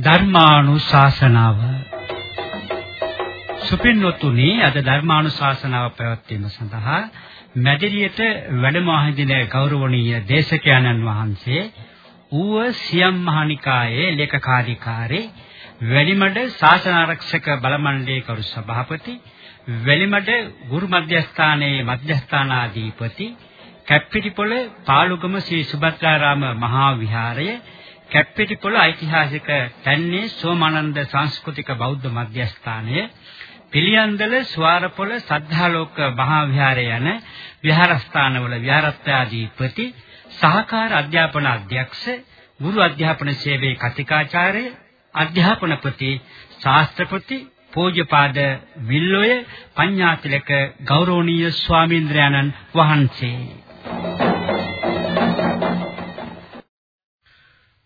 ධර්මානුශාසනාව. සුපින්වතුනි අද ධර්මානුශාසනාව පැවැත්වීම සඳහා මැදිරියට වැඩම වහින ගෞරවනීය දේශකයන්න් වහන්සේ ඌව සියම් මහනිකායේ ලේකකාධිකාරී වැලිමඩ ශාසන ආරක්ෂක බල මණ්ඩලයේ කරු සභාපති වැලිමඩ ගුරු මධ්‍යස්ථානයේ මධ්‍යස්ථානාධිපති කැප්පිටිපොළ පාලුගම ශ්‍රී සුභද්‍රාරාම මහා විහාරය කැප්පිටිපොළ ඓතිහාසික තැන්නේ සෝමානන්ද සංස්කෘතික බෞද්ධ මධ්‍යස්ථානය පිළියන්දල ස්වාරපොළ සද්ධාලෝක මහා විහාරය යන විහාරස්ථානවල විහාරත්‍යාධිපති සහකාර අධ්‍යාපන අධ්‍යක්ෂ ගුරු අධ්‍යාපන සේවයේ කතිකාචාර්ය අධ්‍යාපනපති ශාස්ත්‍රපති පූජ්‍යපාද විල්ලොය පඤ්ඤාතිලක ගෞරවනීය ස්වාමීන්ද්‍රයන්න් වහන්සේ.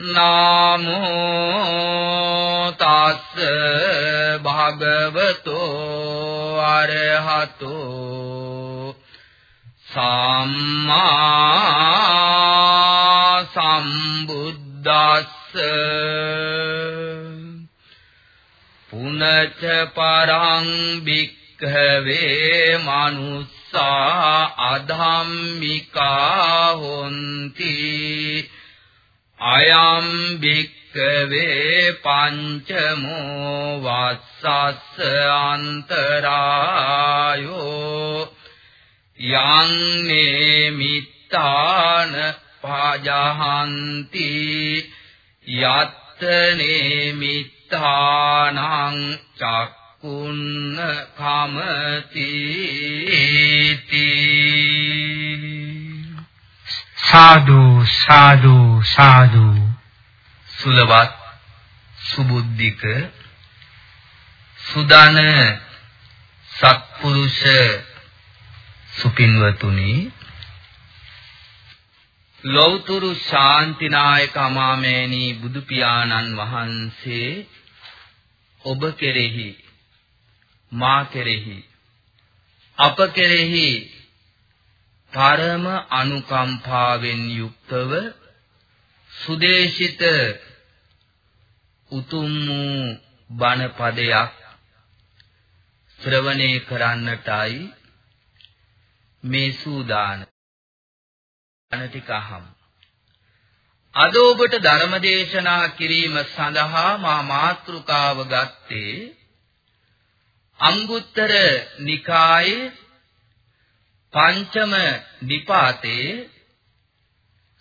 නාමෝ තස් භාගවතෝ අරහතෝ සම්මා සම්බුද්දස්ස පුනච පරං භික්ඛවේ මනුස්සා අධම්මිකා හොಂತಿ අයම් භික්ඛවේ පංචමෝ වස්සස්ස අන්තරායෝ යං නේමිත්තාන පාජහන්ති යත් නේමිත් චිත්තානං චක්කුන්න කමති සාදු සාදු සාදු. සුලවත් සුබුද්ධික සුදාන සත්පුරුෂ සුපින්වතුනි. ලෞතුරු ශාන්තිනායක අමාමෑණී බුදු පියාණන් වහන්සේ ඔබ කෙරෙහි මා කෙරෙහි අප කෙරෙහි පරම අනුකම්පාවෙන් යුක්තව සුදේශිත උතුම් වූ බණ පදයක් ශ්‍රවණය කරන්නටයි මේ සූදාන. අනතික අහමු. අද ඔබට ධර්ම දේශනා කිරීම සඳහා මා මාතෘකාව ගත්තේ අංගුත්තර නිකායේ පංචම නිපාතේ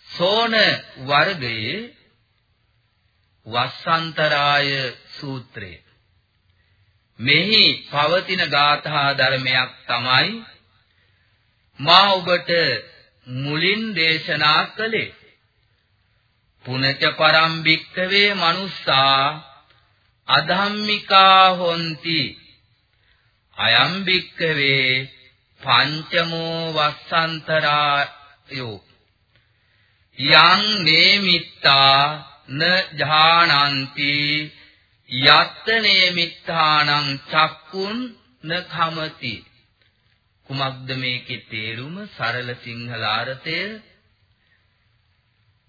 සෝන වර්ගයේ වස්සන්තරාය සූත්‍රය. මෙහි පවතින ගාථා ධර්මයක් තමයි මා ඔබට මුලින් දේශනා කළේ. පුනච පරම් භික්කවේ මනුස්සා අධම්මිකා හොಂತಿ අයම් භික්කවේ පංචමෝ වස්සන්තරායෝ. යං නේමිත්තා න ජානಂತಿ යත්ත නේමිත්තානං චක්කුන් න කමති. කුමක්ද මේකේ තේරුම? සරල සිංහල අර්ථය.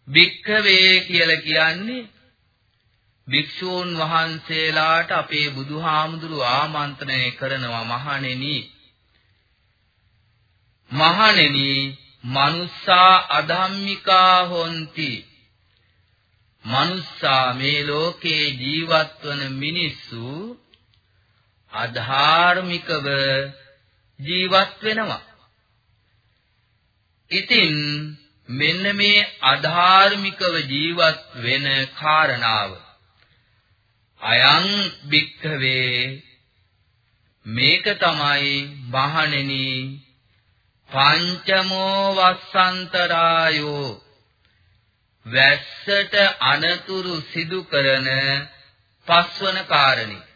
භික්ඛවේ කියලා කියන්නේ භික්ෂූන් වහන්සේලාට අපේ බුදුහාමුදුරු ආමන්ත්‍රණය කරනවා මහණෙනි. මහණෙනි මනුස්සා අධම්මිකා හොಂತಿ. මනුස්සා මේ ලෝකේ ජීවත් වන මිනිස්සු අධාර්මිකව ජීවත් වෙනවා. ඉතින් මෙන්න මේ අධාර්මිකව ජීවත් වෙන කාරණාව. අයං භික්ඛවේ මේක තමයි මහණෙනි පංචමෝ වස්සන්තරායෝ වැස්සට අනතුරු සිදු කරන පස්වන කාරණේ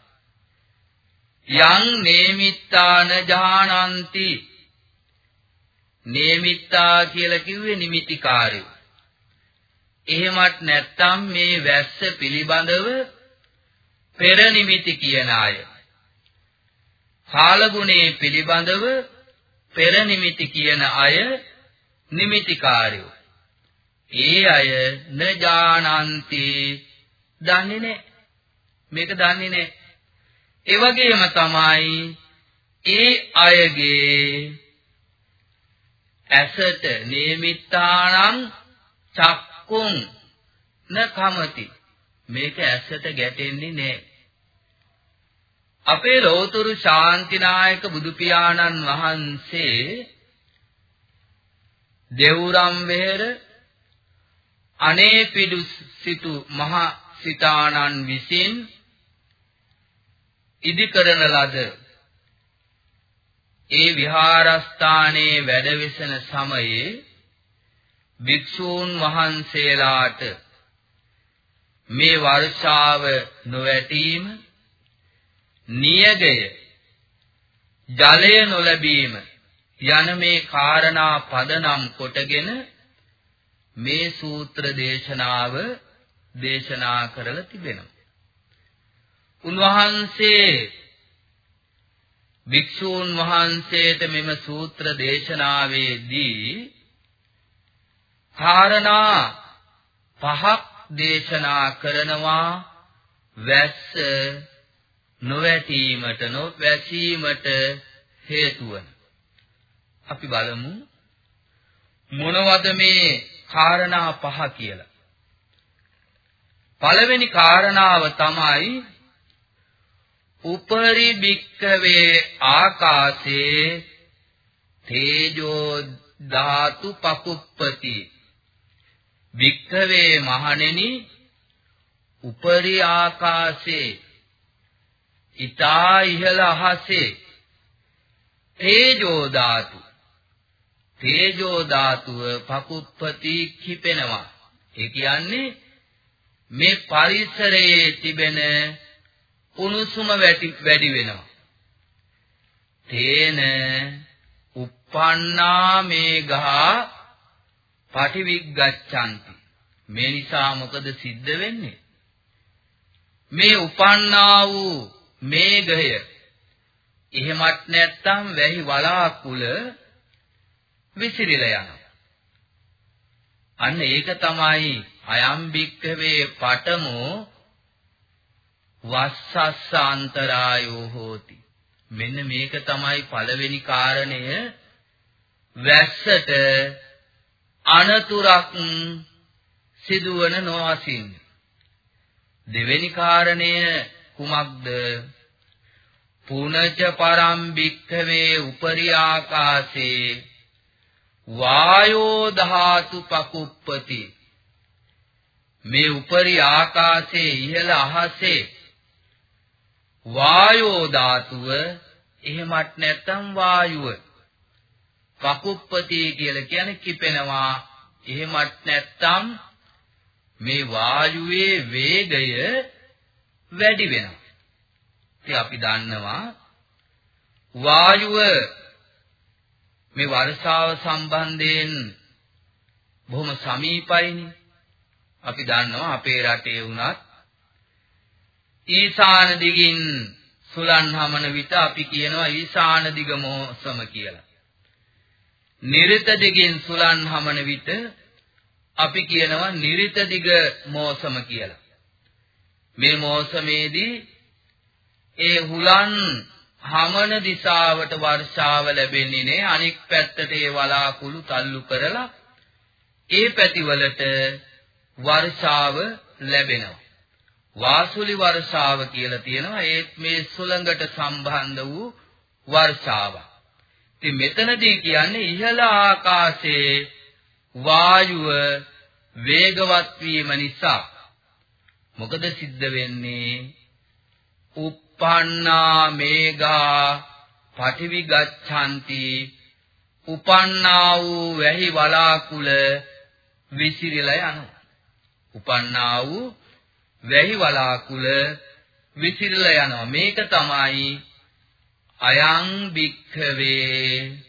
යං නේමිත්තාන ජානಂತಿ නේමිත්තා කියලා කිව්වේ නිමිතිකාරයෝ. එහෙමත් නැත්නම් මේ වැස්ස පිළිබඳව පෙර නිමිති කියන අය. කාලගුණේ පිළිබඳව පෙර නිමිති කියන අය නිමිතිකාරයෝ. ඒ අය නජානಂತಿ දන්නේ නැහැ. මේක දන්නේ නැහැ. ඒ වගේම තමයි ඒ අයගේ ඇසට නියමිතානම් චක්කුම් න කමති මේක ඇසට ගැටෙන්නේ නැහැ අපේ ලෝතුරු ශාන්තිනායක බුදු පියාණන් වහන්සේ දෙවුරම් වෙහෙර අනේ පිඩු සිටු මහ සිතානන් විසින් ඉදි කරන ලද ඒ විහාරස්ථානයේ වැඩවිසන සමයේ භික්ෂූන් වහන්සේලාට මේ වර්ෂාව නොවැටීම නියගය ජලය නොලැබීම යන මේ කාරණා පදනම් කොටගෙන මේ සූත්‍ර දේශනාව දේශනා කරලා තිබෙනවා. උන්වහන්සේ භික්ෂූන් වහන්සේට මෙම සූත්‍ර දේශනාවේදී කාරණා පහක් දේශනා කරනවා වැස්ස නොවැටීමට නොවැසීමට හේතු වන. අපි බලමු මොනවද මේ කාරණා පහ කියලා. පළවෙනි කාරණාව තමයි උපරි භික්කවේ ආකාශේ තේජෝ ධාතු පකුප්පති භික්කවේ මහණෙනි උපරි ආකාශේ ඊතා ඉහළ අහසේ තේජෝ ධාතු තේජෝ ධාතුව පකුප්පති කිපෙනවා ඒ කියන්නේ මේ පරිසරයේ තිබෙන උණුසුම වැඩි වෙනවා. තේන uppannā මේඝා පටිවිග්ගච්ඡanti. මේ නිසා මොකද සිද්ධ වෙන්නේ? මේ උපන්නා වූ මේඝය එහෙමත් නැත්නම් වැහි වලාකුළ විසිරිලා යනවා. අන්න ඒක තමයි අයම්බික්කවේ පඨමෝ වස්සස්ස අන්තරායෝ හෝති. මෙන්න මේක තමයි පළවෙනි කාරණය. වැස්සට අනතුරක් සිදුවන නොවසින් දෙවෙනි කාරණය කුමක්ද? පුනච පරම් භික්ඛවේ උපරි ආකාශේ වායෝ ධාතු පකුප්පති. මේ උපරි ආකාශයේ ඉහළ අහසේ වායෝ ධාතුව එහෙමත් නැත්නම් වායුව පකුප්පති කියලා කියන්නේ කිපෙනවා. එහෙමත් නැත්නම් මේ වායුවේ වේගය වැඩි වෙනවා ඉතින් අපි දන්නවා වායුව මේ වර්ෂාව සම්බන්ධයෙන් බොහොම සමීපයිනේ අපි දන්නවා අපේ රටේ වුණත් ඊසාන දිගින් සුලන් හමන විට අපි කියනවා ඊසාන දිග මෝසම කියලා. නිරිත දිගින් සුලන් හමන විට අපි කියනවා නිරිත දිග මෝසම කියලා. මේ මෝසමේදී ඒ හුලන් හමන දිශාවට වර්ෂාව ලැබෙන්නේ නේ. අනික් පැත්තට ඒ වලාකුළු තල්ලු කරලා ඒ පැතිවලට වර්ෂාව ලැබෙනවා. වාසුලි වර්ෂාව කියලා තියෙනවා. ඒත් මේ සුළඟට සම්බන්ධ වූ වර්ෂාවක්. ඉතින් මෙතනදී කියන්නේ ඉහළ ආකාශයේ වායුව වේගවත් වීම නිසා. මොකද සිද්ධ වෙන්නේ? uppannā මේඝා පටිවි ගච්ඡanti උපන්නා වූ වැහි වලාකුළ විසිරිලා යනවා. උපන්නා වූ වැහි වලාකුළ විසිරලා යනවා. මේක තමයි අයං භික්ඛවේ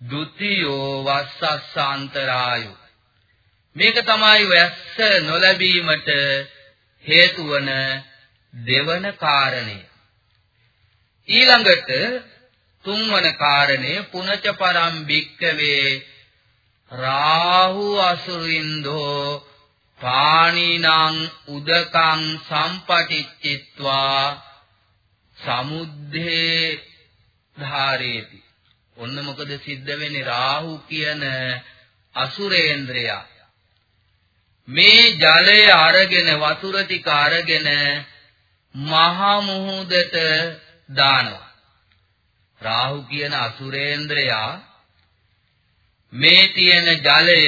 ဒ ුතියෝ වස්සස්සාන්තරායු මේක තමයි වැස්ස නොලැබීමට හේතු වන දෙවන කාරණය. ඊළඟට තුන්වන කාරණය පුනච පරම් භික්කවේ රාහු අසුරින්දෝ පාණිනං උදකං සම්පටිච්චිත්වා සමුද්දේ ධාරේති. ඔන්න මොකද සිද්ධ වෙන්නේ? රාහු කියන අසුරේන්ද්‍රයා. මේ ජලය අරගෙන වතුර ටික අරගෙන මහා මුහුදට දානවා. රාහු කියන අසුරේන්ද්‍රයා මේ තියෙන ජලය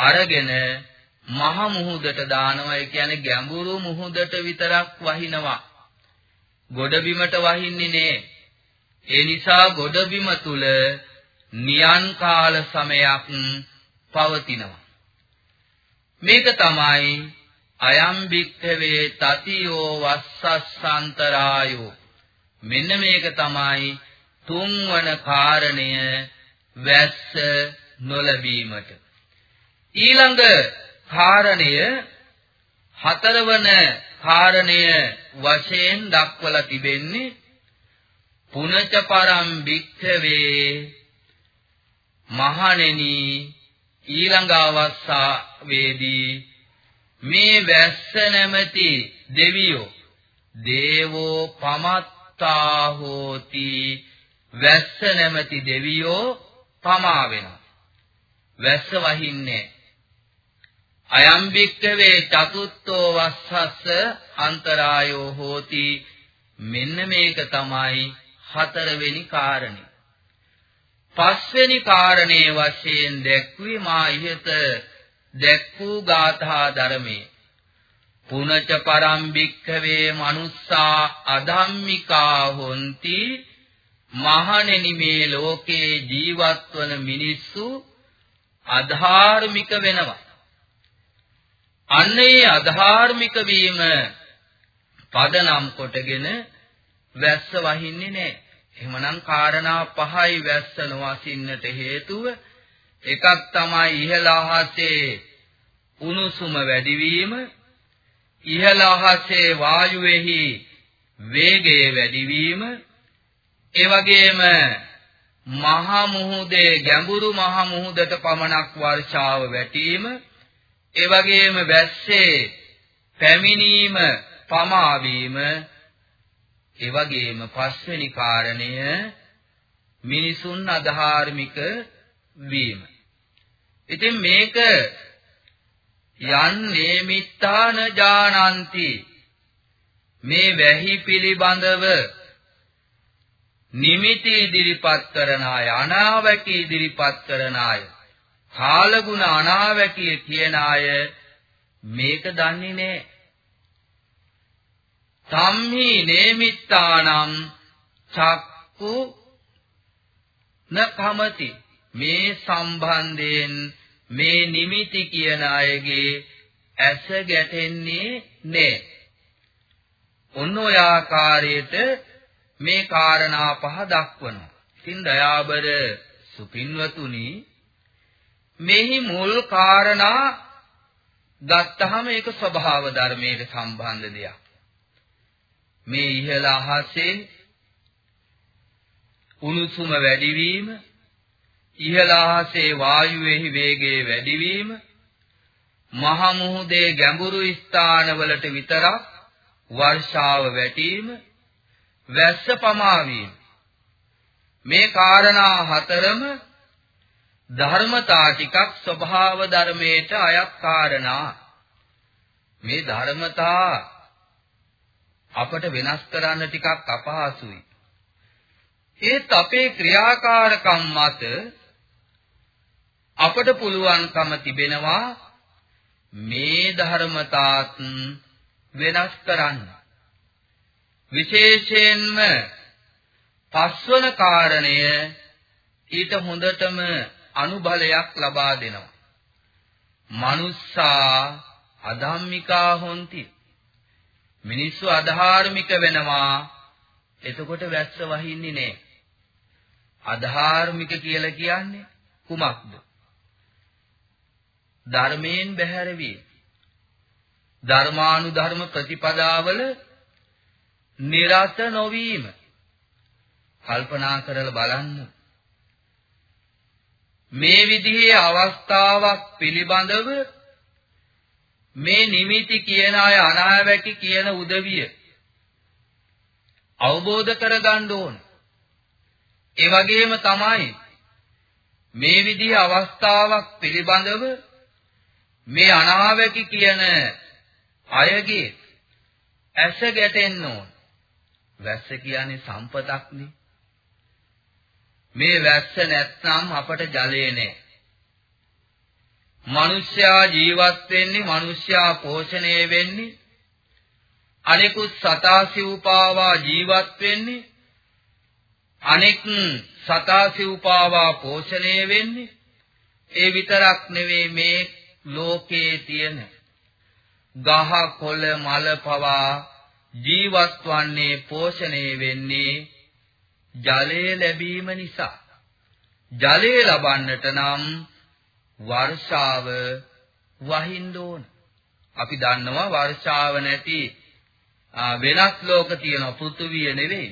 අරගෙන මහ මුහුදට දානවා. ඒ කියන්නේ ගැඹුරු මුහුදට විතරක් වහිනවා. ගොඩබිමට වහින්නේ නේ. ඒ නිසා ගොඩබිම තුල නියන් කාල සමයක් පවතිනවා. මේක තමයි අයම් භික්ඛවේ තතියෝ වස්සස්සන්තරායෝ. මෙන්න මේක තමයි තුන්වන කාරණය වැස්ස නොලැබීමට. ඊළඟ කාරණය හතරවන කාරණය වශයෙන් දක්වලා තිබෙන්නේ පුනච පරම් භික්ඛවේ මහණෙනි ඊළඟ අවස්ථාවේදී මේ වැස්ස නැමැති දෙවියෝ දේවෝ පමත්තා හෝති. වැස්ස නැමැති දෙවියෝ පමා වෙනවා. වැස්ස වහින්නේ අයම් භික්කවේ චතුත්ථෝ වස්සස්ස අන්තරායෝ හෝති. මෙන්න මේක තමයි හතරවෙනි කාරණේ. පස්වෙනි කාරණේ වශයෙන් දැක්වී මා ඉහත දැක් වූ ගාථා ධර්මයේ පුනච පරම් භික්ඛවේ මනුස්සා අධම්මිකා හොಂತಿ මහණෙනි මේ ලෝකේ ජීවත් වන මිනිස්සු අධාර්මික වෙනවා. අන්නේ අධාර්මික වීම පදනම් කොටගෙන වැස්ස වහින්නේ නැහැ. එහෙමනම් කාරණා පහයි වැස්ස නොවසින්නට හේතුව එකක් තමයි ඉහළ අහසේ උණුසුම වැඩිවීම. ඉහළ අහසේ වායුවේහි වේගය වැඩිවීම. ඒ වගේම මහ මුහුදේ ගැඹුරු මහ මුහුදට පමණක් වර්ෂාව වැටීම. ඒ වගේම වැස්සේ පැමිණීම පමා වීම. ඒ වගේම පස්වෙනි කාරණය මිනිසුන් අධාර්මික වීම. ඉතින් මේක යන්නේ මිත්තාන ජානಂತಿ මේ වැහි පිළිබඳව නිමිති ඉදිරිපත් කරන අය අනාවැකී ඉදිරිපත් කරන අය කාලගුණ අනාවැකී කියන අය මේක දන්නේ නැහැ සම්හි නේමිත්තානම් චක්කු නකමති මේ සම්බන්ධයෙන් මේ නිමිති කියන අයගේ ඇස ගැටෙන්නේ නෑ. ඔන්න ඔය ආකාරයට මේ කාරණා පහ දක්වනවා. ඉතින් දයාබර සුපින්වතුනි මෙහි මුල් කාරණා ගත්තහම ඒක ස්වභාව ධර්මයට සම්බන්ධ දෙයක්. මේ ඉහළ අහසේ උණුසුම වැඩිවීම ඉහළ අහසේ වායුවේහි වේගය වැඩිවීම මහ මුහුදේ ගැඹුරු ස්ථානවලට විතරක් වර්ෂාව වැටීම වැස්ස පමා මේ කාරණා හතරම ධර්මතා ටිකක් ස්වභාව ධර්මයට අයත් කාරණා මේ ධර්මතා අපට වෙනස් කරන්න ටිකක් අපහසුයි. ඒත් අපේ ක්‍රියාකාරකම් මත අපට පුළුවන්කම තිබෙනවා මේ ධර්මතාත් වෙනස් කරන්න. විශේෂයෙන්ම පස්වන කාරණය ඊට හොඳටම අනුබලයක් ලබා දෙනවා. මනුස්සා අධම්මිකා හොಂತಿ මිනිස්සු අධාර්මික වෙනවා. එතකොට වැස්ස වහින්නේ නැහැ. අධාර්මික කියලා කියන්නේ කුමක්ද? ධර්මයෙන් බැහැර වීම. ධර්මානුධර්ම ප්‍රතිපදාවල නිරත නොවීම. කල්පනා කරලා බලන්න. මේ විදිහේ අවස්ථාවක් පිළිබඳව මේ නිමිති කියන අය අනාවැකි කියන උදවිය අවබෝධ කරගන්න ඕන. ඒ වගේම තමයි මේ විදිහේ අවස්ථාවක් පිළිබඳව මේ අනාවැකි කියන අයගේ ඇස ගැටෙන්න ඕන. වැස්ස කියන්නේ සම්පතක්නේ. මේ වැස්ස නැත්නම් අපට ජලය නැහැ. මිනිස්යා ජීවත් වෙන්නේ මිනිස්යා පෝෂණය වෙන්නේ අනිකුත් සතා සිව්පාවා ජීවත් වෙන්නේ අනෙක් සතා සිව්පාවා පෝෂණය වෙන්නේ ඒ විතරක් නෙවෙයි මේ ලෝකයේ තියෙන ගහ කොළ මල පවා ජීවත් වන්නේ පෝෂණය වෙන්නේ ජලය ලැබීම නිසා. ජලය ලබන්නට නම් වර්ෂාව වහින්න ඕන. අපි දන්නවා වර්ෂාව නැති වෙනත් ලෝක තියෙන පෘථුවිය නෙවෙයි.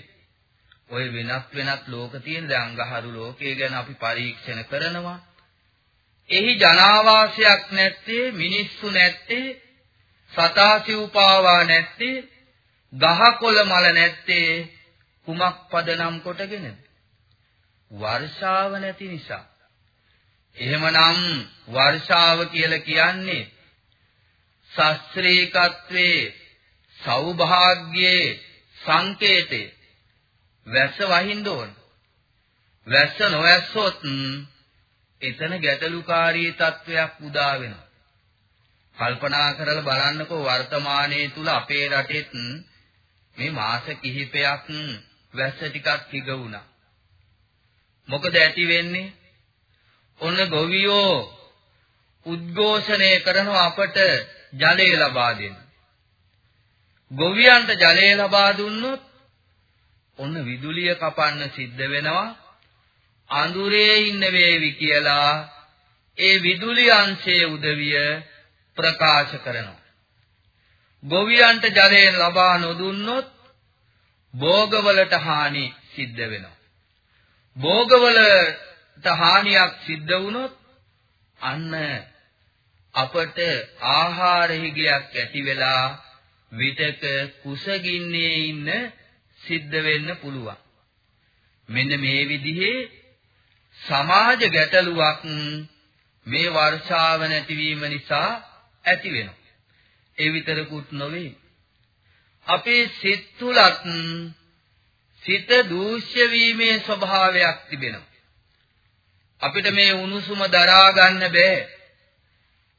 ඔය වෙනත් වෙනත් ලෝක තියෙන දැන් අඟහරු ලෝකයේ ගැන අපි පරීක්ෂණ කරනවා. එහි ජනාවාසයක් නැත්තේ මිනිස්සු නැත්තේ සතා සිව්පාවා නැත්තේ ගහකොළ මල නැත්තේ කුමක් පදනම් කොටගෙනද වර්ෂාව නැති නිසා. එහෙමනම් වර්ෂාව කියලා කියන්නේ ශාස්ත්‍රීයකත්වයේ සෞභාග්‍යයේ සංකේතේ. වැස්ස වහින්න ඕන. වැස්ස නොවැස්සොත් එතන ගැටලුකාරී තත්වයක් උදා වෙනවා. කල්පනා කරලා බලන්නකෝ වර්තමානයේ තුල අපේ රටෙත් මේ මාස කිහිපයක් වැස්ස ටිකක් හිග වුණා. මොකද ඇති වෙන්නේ? ඔන්න ගොවියෝ උද්ඝෝෂණය කරනවා අපට ජලය ලබා දෙන්න. ගොවියන්ට ජලය ලබා දුන්නොත් ඔන්න විදුලිය කපන්න සිද්ධ වෙනවා. අඳුරේ ඉන්න වේවි කියලා ඒ විදුලි අංශයේ උදවිය ප්‍රකාශ කරනවා. ගොවියන්ට ජලය ලබා නොදුන්නොත් භෝගවලට හානි සිද්ධ වෙනවා. භෝගවලට හානියක් සිද්ධ වුණොත් අන්න අපට ආහාර හිගයක් ඇති වෙලා විතක කුසගින්නේ ඉන්න සිද්ධ වෙන්න පුළුවන්. මෙන්න මේ විදිහේ සමාජ ගැටලුවක් මේ වර්ෂාව නැතිවීම නිසා ඇති වෙනවා. ඒ විතරකුත් නොවේ. අපේ සිත් තුලත් සිත දූෂ්‍ය වීමේ ස්වභාවයක් තිබෙනවා. අපිට මේ උණුසුම දරා ගන්න බෑ.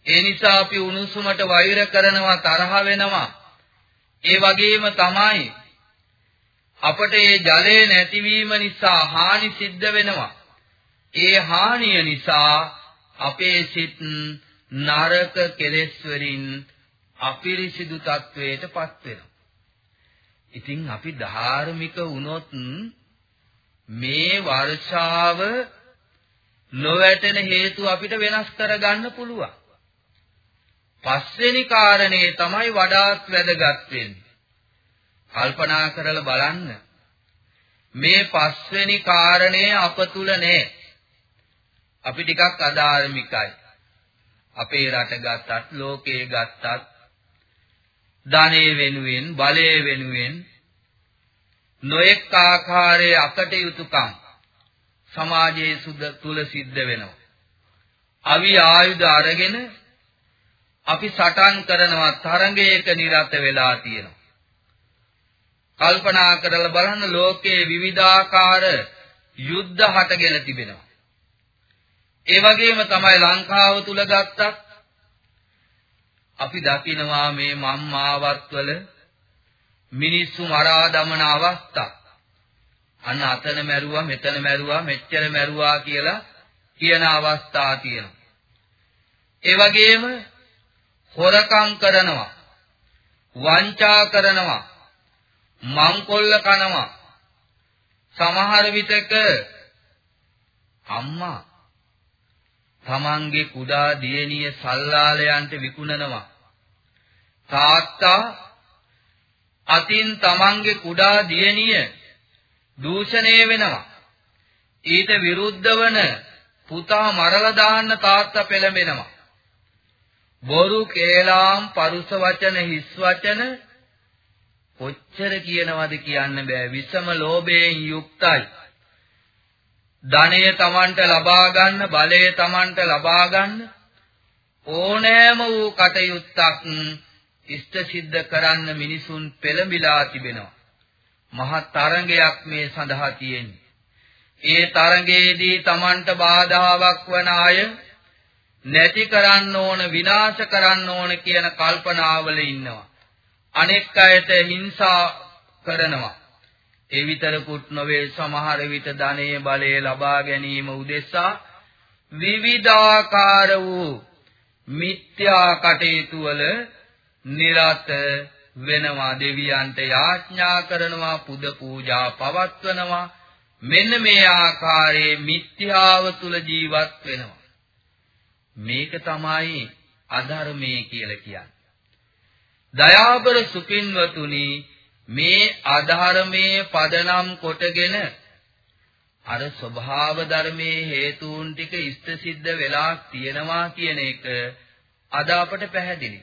ඒ නිසා අපි උණුසුමට වෛර කරනවා තරහ වෙනවා. ඒ වගේම තමයි අපට මේ ජලය නැතිවීම නිසා හානි සිද්ධ වෙනවා. ඒ හානිය නිසා අපේ සිත් නරක කෙලෙස් වලින් අපිරිසිදු තත්වයටපත් වෙනවා. ඉතින් අපි ධාර්මික වුණොත් මේ වර්ෂාව නොවැටෙන හේතු අපිට වෙනස් කරගන්න පුළුවන්. පස්වෙනි කාරණේ තමයි වඩාත් වැදගත් වෙන්නේ. කල්පනා කරලා බලන්න. මේ පස්වෙනි කාරණේ අප තුල නැහැ. අපි ටිකක් අධාර්මිකයි. අපේ රට ගත්තත් ලෝකයේ ගත්තත් ධනෙ වෙනුවෙන් බලය වෙනුවෙන් නොඑක් ආකාරයේ අකටයුතුකම් සමාජයේ සුද තුල සිද්ධ වෙනවා. අවි ආයුධ අරගෙන අපි සටන් කරනවා තරඟයක නිරත වෙලා තියෙනවා. කල්පනා කරලා බලන්න ලෝකයේ විවිධාකාර යුද්ධ හටගෙන තිබෙනවා. ඒ වගේම තමයි ලංකාව තුල ගත්තත් අපි දකිනවා මේ මම්මාවත්වල මිනිස්සු මරා දමන අවස්ථා. අන්න අතන මැරුවා මෙතන මැරුවා මෙච්චර මැරුවා කියලා කියන අවස්ථා තියෙනවා. ඒ වගේම හොරකම් කරනවා. වංචා කරනවා. මංකොල්ල කනවා. සමහර විටක අම්මා තමන්ගේ කුඩා දියණිය සල්ලාලයන්ට විකුණනවා. තාත්තා අතින් තමන්ගේ කුඩා දියණිය දූෂණය වෙනවා. ඊට විරුද්ධ වන පුතා මරලා දාන්න තාත්තා පෙළඹෙනවා. බොරු කේලාම් පරුස වචන හිස් වචන කොච්චර කියනවද කියන්න බෑ විසම ලෝභයෙන් යුක්තයි ධනය Tamanට ලබා ගන්න බලය Tamanට ලබා ගන්න ඕනෑම වූ කටයුත්තක් ඉෂ්ට සිද්ධ කරන්න මිනිසුන් පෙළඹිලා තිබෙනවා මහත් තරංගයක් මේ සඳහා තියෙන්නේ ඒ තරංගයේදී Tamanට බාධාවක් වන අය නැති කරන්න ඕන විනාශ කරන්න ඕන කියන කල්පනාවල ඉන්නවා. අනෙක් අයට හිංසා කරනවා. ඒ විතරකුත් නොවේ සමහර විට ධනයේ බලය ලබා ගැනීම උදෙසා විවිධාකාර වූ මිත්‍යා කටයුතු වල නිරත වෙනවා. දෙවියන්ට යාඥා කරනවා පුද පූජා පවත්වනවා. මෙන්න මේ ආකාරයේ මිත්‍යාව තුල ජීවත් වෙනවා. මේක තමයි අධර්මයේ කියලා කියන්නේ. දයාබර සුපින්වතුනි මේ අධර්මයේ පදනම් කොටගෙන අර ස්වභාව ධර්මයේ හේතුන් ටික ඉෂ්ට සිද්ධ වෙලා තියෙනවා කියන එක අද අපට පැහැදිලි.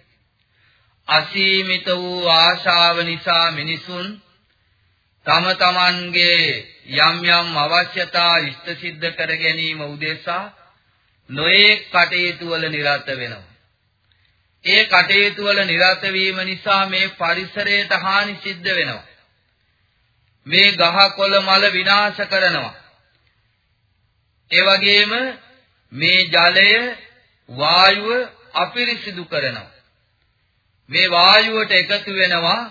අසීමිත වූ ආශාව නිසා මිනිසුන් තම තමන්ගේ යම් යම් අවශ්‍යතා ඉෂ්ට සිද්ධ කර ගැනීම උදෙසා නොයෙක් කටයුතු වල නිරත වෙනවා. ඒ කටයුතු වල නිරත වීම නිසා මේ පරිසරයට හානි සිද්ධ වෙනවා. මේ ගහ කොළ මල විනාශ කරනවා. ඒ වගේම මේ ජලය වායුව අපිරිසිදු කරනවා. මේ වායුවට එකතු වෙනවා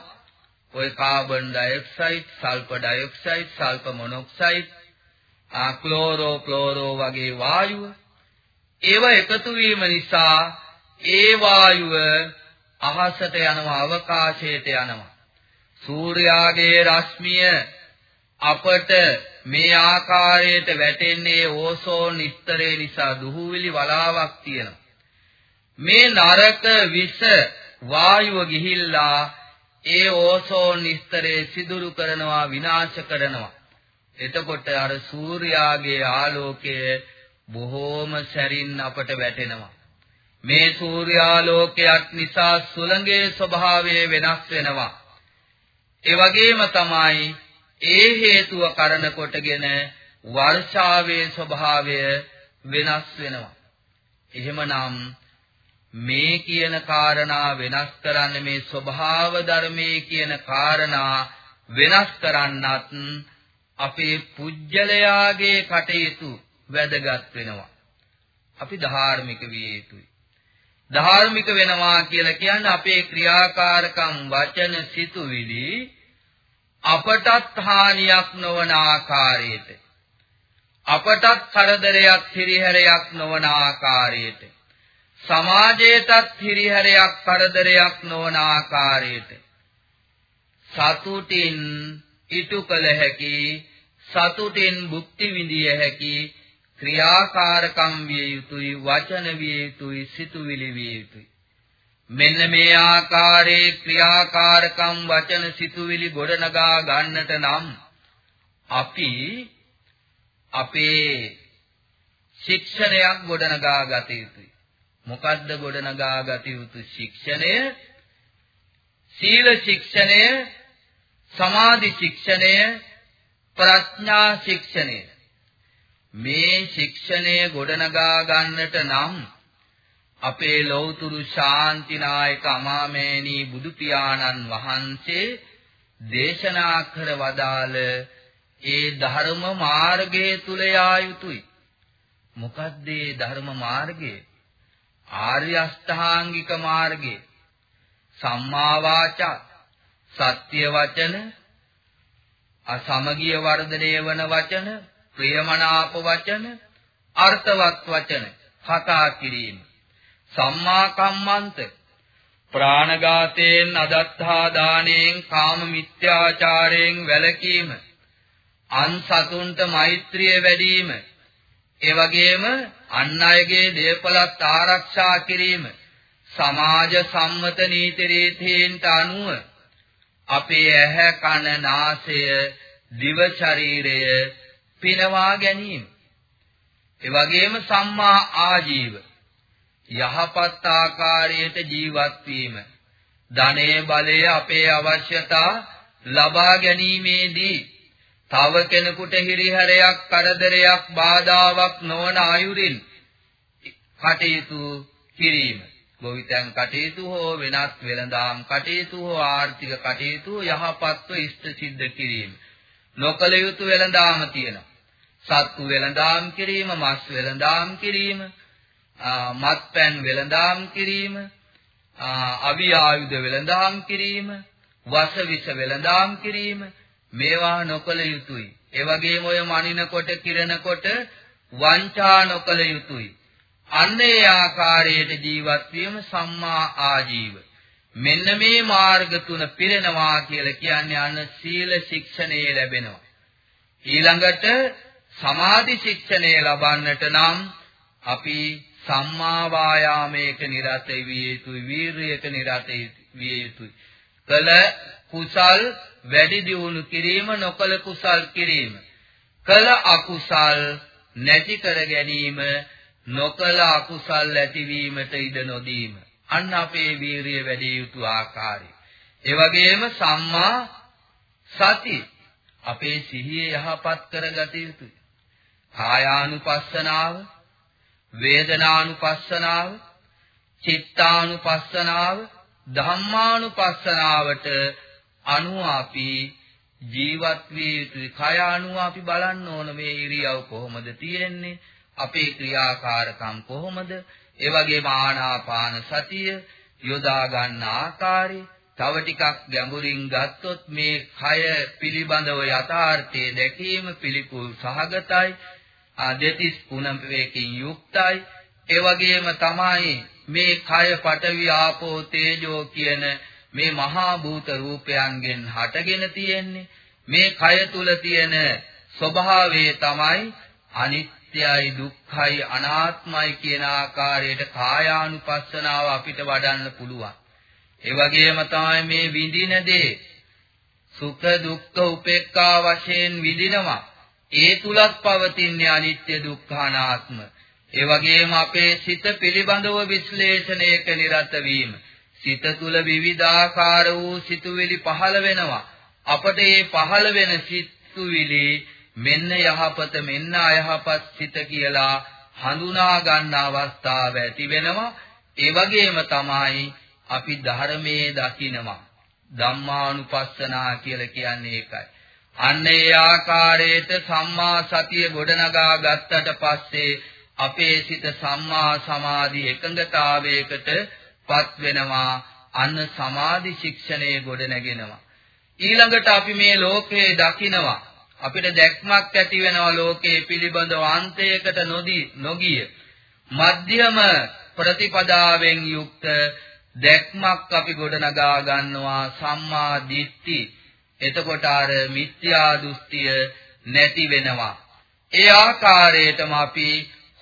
ඔය carbon dioxide, sulphur dioxide, sulphur monoxide, ah chloro chloro වගේ වායුව ඒව එකතු වීම නිසා ඒ වායුව අහසට යනවා අවකාශයට යනවා. සූර්යාගේ රශ්මිය අපට මේ ආකාරයට වැටෙන්නේ ඕසෝන් ස්තරේ නිසා දුහුවිලි වලාවක් තියෙනවා. මේ නරක විස වායුව ගිහිල්ලා ඒ ඕසෝන් ස්තරේ සිදුරු කරනවා විනාශ කරනවා. එතකොට අර සූර්යාගේ ආලෝකය බොහෝම සැරින් අපට වැටෙනවා. මේ සූර්යාලෝකයක් නිසා සුළඟේ ස්වභාවය වෙනස් වෙනවා. ඒ වගේම තමයි ඒ හේතුව කරන කොටගෙන වර්ෂාවේ ස්වභාවය වෙනස් වෙනවා. එහෙමනම් මේ කියන කාරණා වෙනස් කරන්න මේ ස්වභාව ධර්මයේ කියන කාරණා වෙනස් කරන්නත් අපේ පුජ්‍යලයාගේ කටයුතු වැදගත් වෙනවා. අපි ධාර්මික විය යුතුයි. ධාර්මික වෙනවා කියලා කියන්නේ අපේ ක්‍රියාකාරකම් වචන සිතුවිලි අපටත් හානියක් නොවන ආකාරයට අපටත් කරදරයක් හිරිහැරයක් නොවන ආකාරයට සමාජයටත් හිරිහැරයක් කරදරයක් නොවන ආකාරයට සතුටින් ඉටු කළ හැකි සතුටින් භුක්ති විඳිය හැකි ක්‍රියාකාරකම් විය යුතුයි වචන විය යුතුයි සිතුවිලි විය යුතුයි. මෙන්න මේ ආකාරයේ ක්‍රියාකාරකම් වචන සිතුවිලි ගොඩනගා ගන්නට නම් අපි අපේ ශික්ෂණයක් ගොඩනගා ගත යුතුයි. මොකද්ද ගොඩනගා ගත යුතු ශික්ෂණය? සීල ශික්ෂණය සමාධි ශික්ෂණය ප්‍රඥා ශික්ෂණය. මේ ශික්ෂණය ගොඩනගා ගන්නට නම් අපේ ලෞතුරු ශාන්තිනායක අමාමේනී බුදු පියාණන් වහන්සේ දේශනා කර වදාළ ඒ ධර්ම මාර්ගයේ තුල යා යුතුයි. මොකද්ද ඒ ධර්ම මාර්ගය? ආර්ය අෂ්ටාංගික මාර්ගය. සම්මා වාචා, සත්‍ය වචන, අසමගිය වර්ධනය වන වචන, ප්‍රියමනාප වචන, අර්ථවත් වචන කතා කිරීම. සම්මා කම්මන්ත. ප්‍රාණඝාතයෙන් අදත්තා දාණයෙන් කාම මිත්‍යාචාරයෙන් වැළකීම. අන් සතුන්ට මෛත්‍රිය වැඩිම. ඒ වගේම අන් අයගේ දේපලත් ආරක්ෂා කිරීම. සමාජ සම්මත නීති රීතීන්ට අනුව අපේ ඇහැ කන නාසය දිව ශරීරය පිනවා ගැනීම. ඒ වගේම සම්මා ආජීව. යහපත් ආකාරයට ජීවත් වීම. ධනය බලය අපේ අවශ්‍යතා ලබා ගැනීමේදී තව කෙනෙකුට හිරිහැරයක් කරදරයක් බාධාවක් නොවන ආයුරින් කටයුතු කිරීම. ගොවිතැන් කටයුතු හෝ වෙනත් වෙළඳාම් කටයුතු හෝ ආර්ථික කටයුතු යහපත්ව ඉෂ්ට සිද්ධ කිරීම. නොකල යුතු වෙළඳාම තියෙනවා. සත්තු වෙළඳාම් කිරීම මස් වෙළඳාම් කිරීම මත්පැන් වෙළඳාම් කිරීම අවි ආයුධ වෙළඳාම් කිරීම වස විස වෙළඳාම් කිරීම මේවා නොකල යුතුයි ඒ වගේම ඔය මනිනකොට කිරනකොට වංචා නොකල යුතුයි අන්න ඒ ආකාරයට ජීවත් වීම සම්මා ආජීව. මෙන්න මේ මාර්ග තුන පිරෙනවා කියලා කියන්නේ අන්න සීල ශික්ෂණය ලැබෙනවා. ඊළඟට සමාධි ශික්ෂණය ලබන්නට නම් අපි සම්මා වායාමයක නිරත විය යුතුයි වීරියක නිරත විය යුතුයි. කල කුසල් වැඩි දියුණු කිරීම නොකල කුසල් කිරීම. කල අකුසල් නැති කර ගැනීම නොකල අකුසල් ඇතිවීමට ඉඩ නොදීම අන්න අපේ වීරිය වැඩි යුතු ආකාරය ඒ වගේම සම්මා සති අපේ සිහිය යහපත් කරගත යුතුයි කායානුපස්සනාව වේදනානුපස්සනාව චිත්තානුපස්සනාව ධම්මානුපස්සනාවට අනුව අපි ජීවත් විය යුතුයි. කය අනුව අපි බලන්න ඕන මේ ඉරියව් කොහොමද තියෙන්නේ අපේ ක්‍රියාකාරකම් කොහොමද? ඒ වගේම ආනාපාන සතිය යොදා ගන්න ආකාරය. තව ටිකක් ගැඹුරින් ගත්තොත් මේ කය පිළිබඳව යථාර්ථයේ දැකීම පිළිකුල් සහගතයි. ආදෙතිස් කුණම්පේකින් යුක්තයි ඒ වගේම තමයි මේ කය පඨවි ආපෝ තේජෝ කියන මේ මහා භූත රූපයන්ගෙන් හටගෙන තියෙන්නේ මේ කය තුල තියෙන ස්වභාවය තමයි අනිත් අනිත්‍යයි දුක්ඛයි අනාත්මයි කියන ආකාරයට කායානුපස්සනාව අපිට වඩන්න පුළුවන්. ඒ වගේම තමයි මේ විඳින දේ සුඛ දුක්ඛ උපේක්ඛා වශයෙන් විඳිනවා. ඒ තුලත් පවතින අනිත්‍ය දුක්ඛ අනාත්ම. ඒ වගේම අපේ සිත පිළිබඳව විශ්ලේෂණයක නිරත වීම. සිත තුල විවිධාකාර වූ සිතුවිලි පහළ වෙනවා. අපට මේ පහළ වෙන සිතුවිලි මෙන්න යහපත මෙන්න අයහපත් සිත කියලා හඳුනා ගන්න අවස්ථාව ඇති වෙනවා ඒ වගේම තමයි අපි ධර්මයේ දකිනවා ධම්මානුපස්සනා කියලා කියන්නේ ඒකයි අන්න ඒ ආකාරයට සම්මා සතිය ගොඩනගා ගත්තට පස්සේ අපේ සිත සම්මා සමාධි එකඟතාවයකට පත් වෙනවා අන්න සමාධි ශික්ෂණය ගොඩනගෙනවා. ඊළඟට අපි මේ ලෝකේ දකිනවා අපිට දැක්මක් ඇති වෙනවා ලෝකයේ පිළිබඳව අන්තයකට නොදී නොගිය. මධ්‍යම ප්‍රතිපදාවෙන් යුක්ත දැක්මක් අපි ගොඩනගා ගන්නවා සම්මා දිට්ඨි. එතකොට අර මිත්‍යා දෘෂ්ටිය නැති වෙනවා. ඒ ආකාරයටම අපි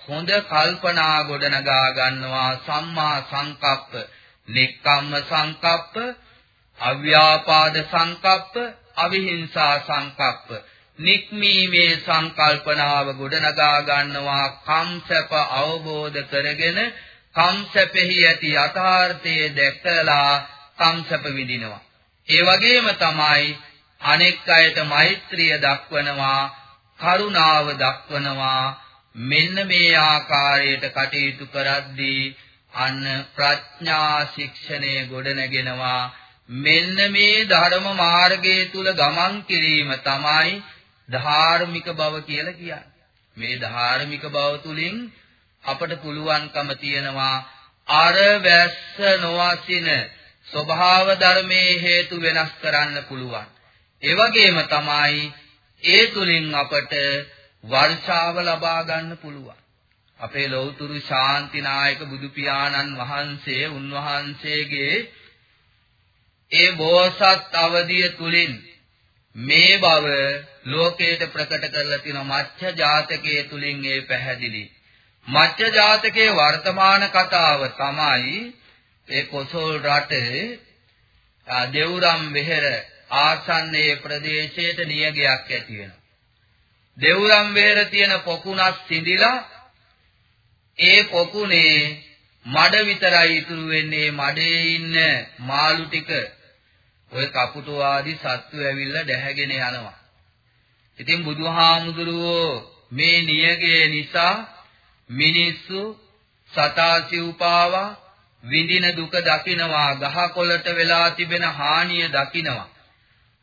හොඳ කල්පනා ගොඩනගා ගන්නවා සම්මා සංකප්ප. නික්කම්ම සංකප්ප අව්‍යාපාද සංකප්ප අවිහිංසා සංකප්ප. නික්මීමේ සංකල්පනාව ගොඩනගා ගන්නවා කම්සප අවබෝධ කරගෙන කම්සපෙහි ඇති යථාර්ථයේ දැකලා කම්සප විඳිනවා. ඒ වගේම තමයි අනෙක් අයට මෛත්‍රිය දක්වනවා, කරුණාව දක්වනවා. මෙන්න මේ ආකාරයට කටයුතු කරද්දී අන්න ප්‍රඥා ශික්ෂණය ගොඩනගෙනවා. මෙන්න මේ ධර්ම මාර්ගයේ තුල ගමන් කිරීම තමයි ධාර්මික බව කියලා කියන්නේ. මේ ධාර්මික බව තුලින් අපට පුළුවන්කම තියෙනවා අර වැස්ස නොවසින ස්වභාව ධර්මයේ හේතු වෙනස් කරන්න පුළුවන්. ඒ වගේම තමයි ඒ තුලින් අපට වර්ෂාව ලබා ගන්න පුළුවන්. අපේ ලෞතුරු ශාන්තිනායක බුදු පියාණන් වහන්සේ උන්වහන්සේගේ ඒ බෝසත් අවදිය තුලින් මේ බව ලෝකයට ප්‍රකට කරලා තියෙන මච්ඡ ජාතකයේ තුලින් ඒ පැහැදිලි. මච්ඡ ජාතකයේ වර්තමාන කතාව තමයි ඒ කොසල් රටේ දෙවුරම් වෙහෙර ආසන්නයේ ප්‍රදේශයට නියගයක් ඇති වෙනවා. දෙවුරම් වෙහෙර තියෙන පොකුණක් සිඳිලා ඒ පොකුණේ මඩ විතරයි ඉතුරු වෙන්නේ මඩේ ඉන්න මාළු ටික ඔය කපුටු ආදී සත්තු ඇවිල්ලා දැහැගෙන යනවා. ඉතින් බුදුහාමුදුරුවෝ මේ නියගේ නිසා මිනිස්සු සතා සිව්පාවා විඳින දුක දකිනවා ගහකොළට වෙලා තිබෙන හානිය දකිනවා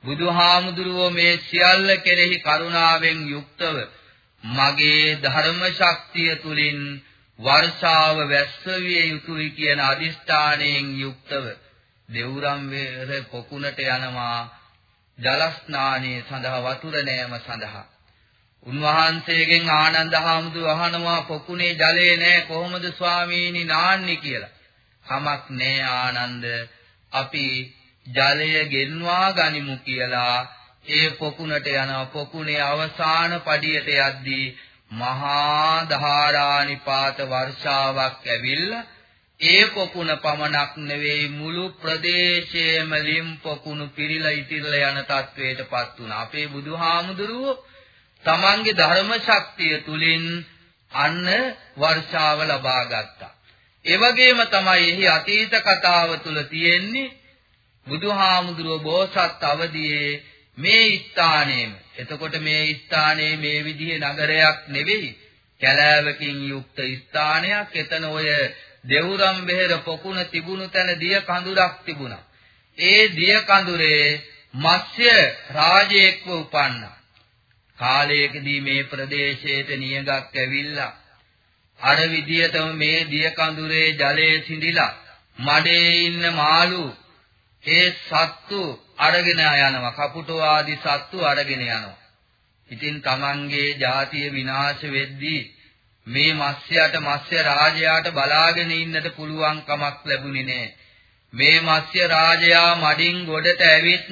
බුදුහාමුදුරුවෝ මේ සියල්ල කෙරෙහි කරුණාවෙන් යුක්තව මගේ ධර්ම ශක්තිය තුලින් වර්ෂාව වැස්සවිය යුතුයි කියන අදිෂ්ඨාණයෙන් යුක්තව දෙවුරම් වේර පොකුණට යනවා ජල ස්නානයේ සඳහා වතුර නෑම සඳහා. උන්වහන්සේගෙන් ආනන්ද හාමුදුරුව අහනවා පොකුණේ ජලේ නෑ කොහොමද ස්වාමීනි නාන්නේ? කියලා. කමක් නෑ ආනන්ද. අපි ජලය ගෙන්වා ගනිමු කියලා ඒ පොකුණට යනවා පොකුණේ අවසාන පඩියට යද්දී මහා ධාරානිපාත වර්ෂාවක් ඇවිල්ලා ඒ පොකුණ පමණක් නෙවෙයි මුළු ප්‍රදේශයේම ලිම් පොකුණු පිරීලා ඉතිරලා යන තත්වයටපත් වුණා. අපේ බුදුහාමුදුරුවෝ තමන්ගේ ධර්ම ශක්තිය තුලින් අන්න වර්ෂාව ලබා ගත්තා. ඒ වගේම තමයි එහි අතීත කතාව තුල තියෙන්නේ බුදුහාමුදුරුව බෝසත් අවදියේ මේ ස්ථානයේම. එතකොට මේ ස්ථානයේ මේ විදිහේ නගරයක් නෙවෙයි කැලෑවකින් යුක්ත ස්ථානයක්. එතන ඔය දෙවුරම් බෙහෙර පොකුණ තිබුණු තැන දිය කඳුරක් තිබුණා. ඒ දිය කඳුරේ මත්ස්‍ය රාජයෙක්ව උපන්නා. කාලයකදී මේ ප්‍රදේශයට නියගක් ඇවිල්ලා අර විදියටම මේ දිය කඳුරේ ජලයේ සිඳිලා මඩේ ඉන්න මාළු ඒ සත්තු අරගෙන යනවා. කපුටෝ ආදී සත්තු අරගෙන යනවා. ඉතින් Tamanගේ ජාතිය විනාශ වෙද්දී මේ මත්ස්‍යයට මත්ස්‍ය රාජයාට බලාගෙන ඉන්නට පුළුවන් කමක් ලැබුණේ නෑ. මේ මත්ස්‍ය රාජයා මඩින් ගොඩට ඇවිත්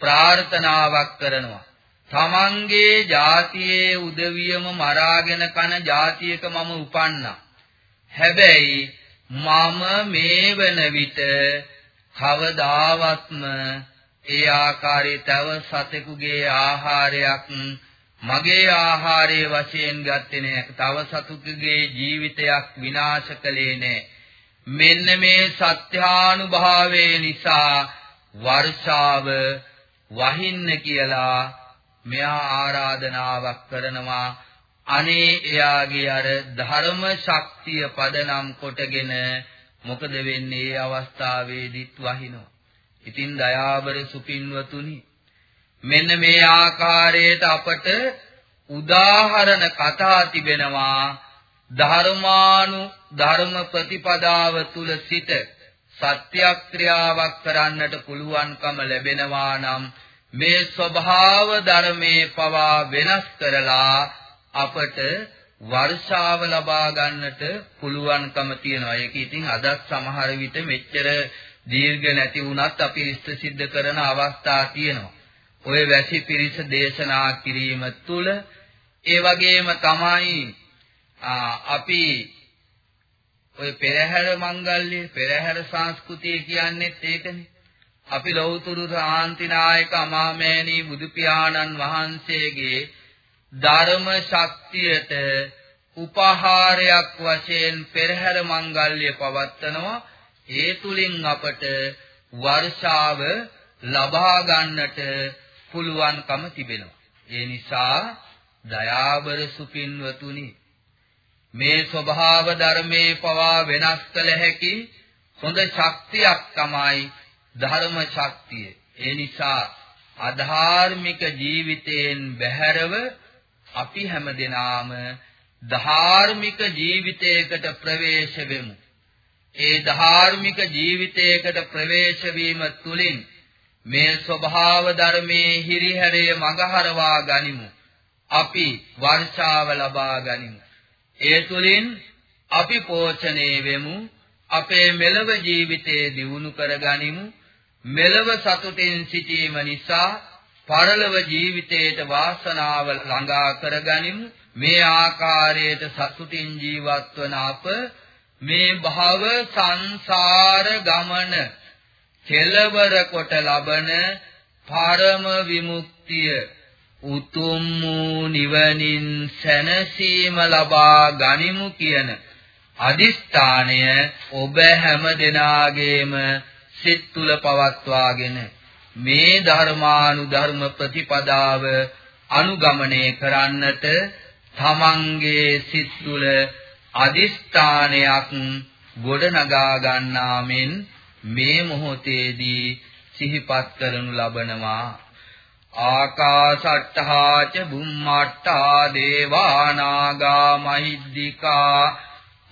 ප්‍රාර්ථනාවක් කරනවා. තමන්ගේ જાතියේ උදවියම මරාගෙන කන જાතියක මම උපන්නා. හැබැයි මම මේ වන විට කවදාවත්ම ඒ ආකාරයේ තව සතෙකුගේ ආහාරයක් මගේ ආහාරයේ වශයෙන් ගත්තේ නෑ. තව සතුකුගේ ජීවිතයක් විනාශ කළේ නෑ. මෙන්න මේ සත්‍යානුභාවයේ නිසා වර්ෂාව වහින්න කියලා මෙයා ආරාධනාවක් කරනවා අනේ එයාගේ අර ධර්ම ශක්තිය පදනම් කොටගෙන මොකද වෙන්නේ මේ අවස්ථාවේදීත් වහිනවා. ඉතින් දයාබර සුපින්වතුනි මෙන්න මේ ආකාරයට අපට උදාහරණ කතා තිබෙනවා ධර්මානු ධර්ම ප්‍රතිපදාව තුල සිට සත්‍යක්‍රියාවක් කරන්නට පුළුවන්කම ලැබෙනවා නම් මේ ස්වභාව ධර්මයේ පවා වෙනස් කරලා අපට වර්ෂාව ලබා ගන්නට පුළුවන්කම තියෙනවා. ඒක ඉතින් අදත් සමහර විට මෙච්චර දීර්ඝ නැති වුණත් අපි ඉෂ්ට සිද්ධ කරන අවස්ථා තියෙනවා. ඔය වැසි පිරිස දේශනා කිරීම තුළ ඒ වගේම තමයි අපි ඔය පෙරහැර මංගල්‍ය පෙරහැර සංස්කෘතිය කියන්නේත් ඒකනේ. අපි ලෞතුරු ශාන්තිනායක අමාමෑණී බුදු පියාණන් වහන්සේගේ ධර්ම ශක්තියට උපහාරයක් වශයෙන් පෙරහැර මංගල්‍ය පවත්වනවා ඒ තුලින් අපට වර්ෂාව ලබා ගන්නට පුළුවන්කම තිබෙනවා ඒ නිසා දයාබර සුපින්වතුනි මේ ස්වභාව ධර්මයේ පවා වෙනස් කළ හැකි හොඳ ශක්තියක් තමයි ධර්ම ශක්තිය. ඒ නිසා අධාර්මික ජීවිතයෙන් බැහැරව අපි හැමදෙනාම ධාර්මික ජීවිතයකට ප්‍රවේශ වෙමු. ඒ ධාර්මික ජීවිතයකට ප්‍රවේශ වීම තුළින් මේ ස්වභාව ධර්මයේ හිරිහැරය මගහරවා ගනිමු. අපි වර්ෂාව ලබා ගනිමු. ඒ තුළින් අපි පෝෂණය වෙමු. අපේ මෙලව ජීවිතය දියුණු කර ගනිමු. මෙලව සතුටින් සිටීම නිසා පරලොව ජීවිතයට වාසනාව ළඟා කරගනිමු. මේ ආකාරයට සතුටින් ජීවත් වන අප මේ භව සංසාර ගමන කෙලවර කොට ලබන පරම විමුක්තිය උතුම් වූ නිවනින් සැනසීම ලබා ගනිමු කියන අදිස්ථානය ඔබ හැම දෙනාගේම සිත් තුල පවත්වාගෙන මේ ධර්මානුධර්ම ප්‍රතිපදාව අනුගමනය කරන්නට තමන්ගේ සිත් තුළ අදිස්ථානයක් ගොඩනගා ගන්නාමෙන් මේ මොහොතේදී සිහිපත් කරනු ලබනවා. ආකාසට්ඨා ච බුම්මට්ඨා දේවානාගා මහිද්దికා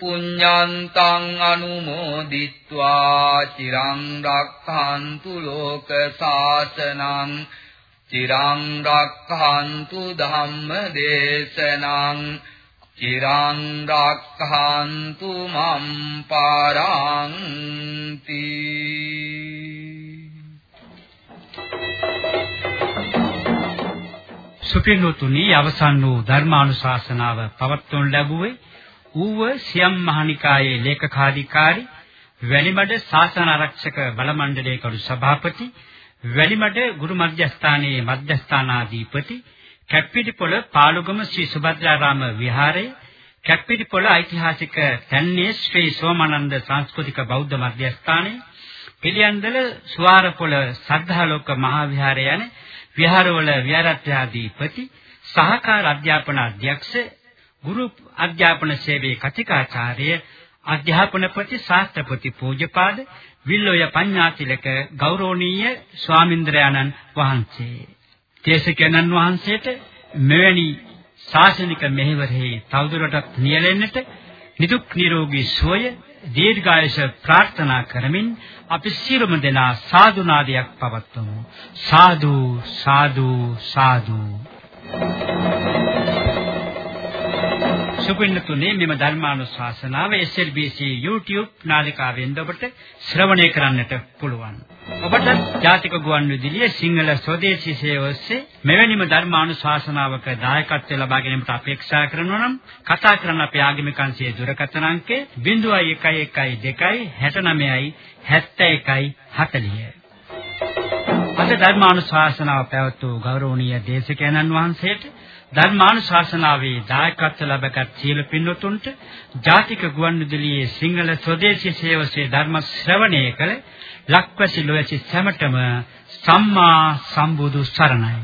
පුඤ්ඤන්තං අනුමෝදිත්වා චිරං රක්ඛන්තු ලෝක සාසනං චිරං රක්ඛන්තු ධම්ම දේශනං චිරං රක්ඛන්තු මම් පාරන්ති සුපින්නුතුනි අවසන් වූ ධර්මානුශාසනාව පවත්වනු ලැබුවේ ඌව සියම් මහනිකායේ ලේකකාධිකාරී වැලිමඩ ශාසන ආරක්ෂක බල මණ්ඩලයේ කරු සභාපති වැලිමඩ ගුරු මධ්‍යස්ථානයේ මධ්‍යස්ථානාධිපති කැප්පිටිපොළ පාලුගම ශ්‍රී සුභද්‍රාරාම විහාරයේ කැප්පිටිපොළ ඓතිහාසික තන්නේ ශ්‍රී සෝමානන්ද සංස්කෘතික බෞද්ධ මධ්‍යස්ථානයේ පිළියන්දල සුවාරපොළ සද්ධාලෝක මහා විහාරය යන විහාරවල විහාරත්‍යාධිපති සහකාර අධ්‍යාපන අධ්‍යක්ෂ ගුරු අධ්‍යාපන සේවයේ කතිකාචාර්ය අධ්‍යාපනපති ශාස්ත්‍රපති පූජ්‍යපාද විල්ලෝය පඤ්ඤාතිලක ගෞරවනීය ස්වාමින්ද්‍රයාණන් වහන්සේ. දේශකයන්න් වහන්සේට මෙවැනි ශාසනික මෙහෙවරෙහි තවදුරටත් නියැලෙන්නට නිදුක් නිරෝගී සුවය දීර්ඝායස ප්‍රාර්ථනා කරමින් අපි සියලුම දෙනා සාදු නාදයක් පවත්වමු. සාදු සාදු සාදු. සුපින්නතුනේ මෙම ධර්මානුශාසනාව SLBC YouTube නාලිකාවෙන් ඔබට ශ්‍රවණය කරන්නට පුළුවන්. ඔබට ජාතික ගුවන්විදුලියේ සිංහල ස්වදේශී සේවයේ මෙවැනිම ධර්මානුශාසනාවක දායකත්වය ලබා ගැනීමට අපේක්ෂා කරනවා නම් කතා කරන්න අපේ ආගමික අංශයේ දුරකථන අංකය 0112 69යි 71යි 40. අද ධර්මානුශාසනාව පැවැත්වූ ගෞරවනීය දේශකයන්න් වහන්සේට ධර්මානුශාසනාවේ දායකත්ව ලැබගත් සියලු පින්වතුන්ට ජාතික ගුවන්විදුලියේ සිංහල ස්වදේශී සේවසේ ධර්ම ශ්‍රවණය කළ ලක්වැසි ලොවැසි සැමටම සම්මා සම්බුදු සරණයි.